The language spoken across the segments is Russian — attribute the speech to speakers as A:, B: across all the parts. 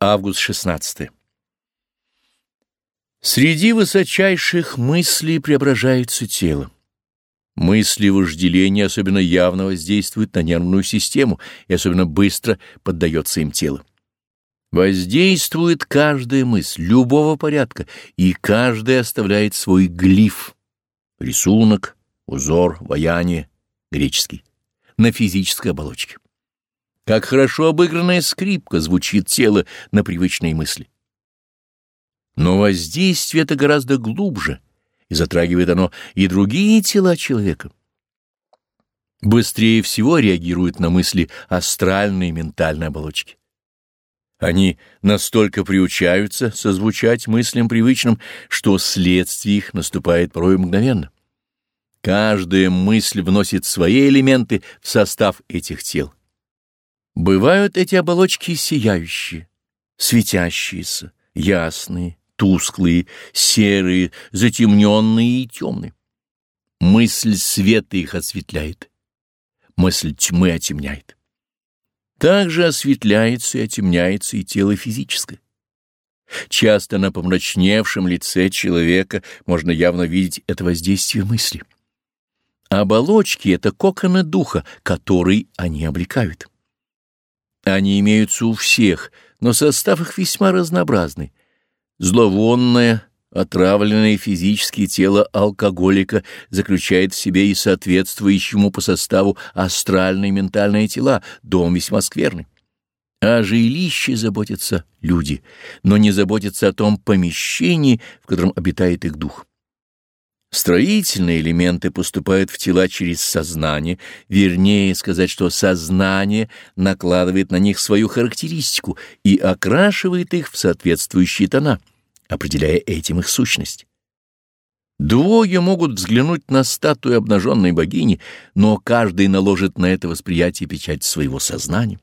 A: Август 16. Среди высочайших мыслей преображается тело. Мысли вожделения особенно явно воздействуют на нервную систему и особенно быстро поддается им тело. Воздействует каждая мысль любого порядка, и каждая оставляет свой глиф, рисунок, узор, ваяние, греческий, на физической оболочке. Как хорошо обыгранная скрипка звучит тело на привычные мысли. Но воздействие это гораздо глубже, и затрагивает оно и другие тела человека. Быстрее всего реагируют на мысли астральные и ментальные оболочки. Они настолько приучаются созвучать мыслям привычным, что следствие их наступает порой мгновенно. Каждая мысль вносит свои элементы в состав этих тел. Бывают эти оболочки сияющие, светящиеся, ясные, тусклые, серые, затемненные и темные. Мысль света их осветляет, мысль тьмы отемняет. Также осветляется и отемняется и тело физическое. Часто на помрачневшем лице человека можно явно видеть это воздействие мысли. Оболочки — это коконы духа, который они облекают. Они имеются у всех, но состав их весьма разнообразный. Зловонное, отравленное физическое тело алкоголика заключает в себе и соответствующему по составу астральные ментальные тела, дом весьма скверный. О жилище заботятся люди, но не заботятся о том помещении, в котором обитает их дух. Строительные элементы поступают в тела через сознание, вернее сказать, что сознание накладывает на них свою характеристику и окрашивает их в соответствующие тона, определяя этим их сущность. Двое могут взглянуть на статую обнаженной богини, но каждый наложит на это восприятие печать своего сознания.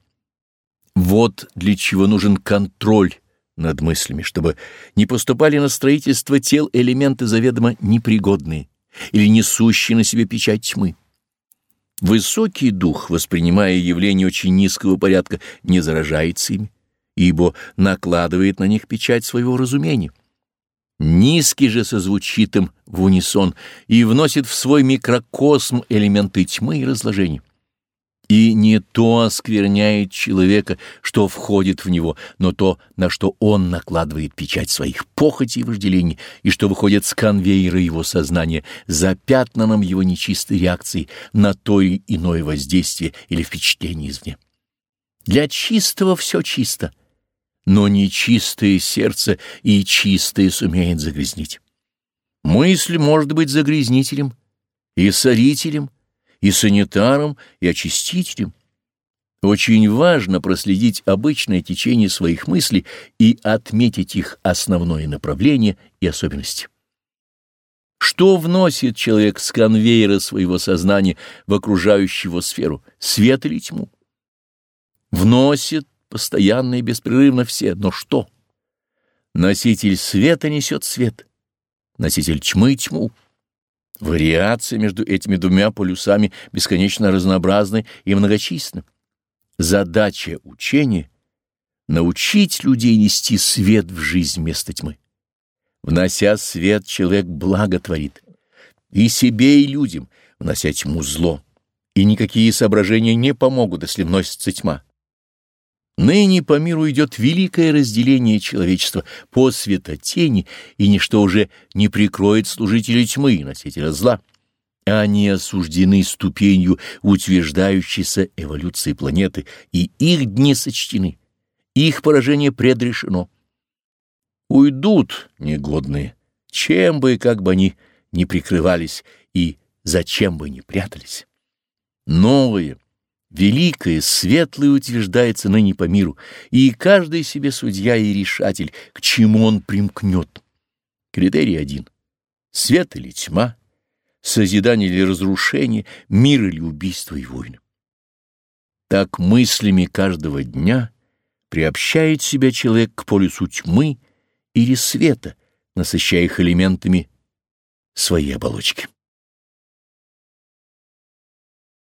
A: Вот для чего нужен контроль над мыслями, чтобы не поступали на строительство тел элементы заведомо непригодные или несущие на себе печать тьмы. Высокий дух, воспринимая явления очень низкого порядка, не заражается ими, ибо накладывает на них печать своего разумения. Низкий же созвучит им в унисон и вносит в свой микрокосм элементы тьмы и разложения. И не то оскверняет человека, что входит в него, но то, на что он накладывает печать своих похотей и вожделений, и что выходит с конвейера его сознания, запятнанным его нечистой реакцией на то или иное воздействие или впечатление извне. Для чистого все чисто, но нечистое сердце и чистое сумеет загрязнить. Мысль может быть загрязнителем и сорителем, и санитаром, и очистителем. Очень важно проследить обычное течение своих мыслей и отметить их основное направление и особенности. Что вносит человек с конвейера своего сознания в окружающую его сферу, свет или тьму? Вносит постоянно и беспрерывно все, но что? Носитель света несет свет, носитель тьмы — тьму. Вариации между этими двумя полюсами бесконечно разнообразны и многочисленны. Задача учения — научить людей нести свет в жизнь вместо тьмы. Внося свет, человек благо творит. И себе, и людям, внося тьму зло. И никакие соображения не помогут, если вносится тьма. Ныне по миру идет великое разделение человечества по светотени, и ничто уже не прикроет служителей тьмы, носителя зла. Они осуждены ступенью утверждающейся эволюции планеты, и их дни сочтены, их поражение предрешено. Уйдут негодные, чем бы и как бы они ни прикрывались и зачем бы ни прятались. Новые — Великое, светлое утверждается ныне по миру, и каждый себе судья и решатель, к чему он примкнет. Критерий один — свет или тьма, созидание или разрушение, мир или убийство и войны. Так мыслями каждого дня приобщает себя человек к полюсу тьмы или света, насыщая их элементами своей оболочки.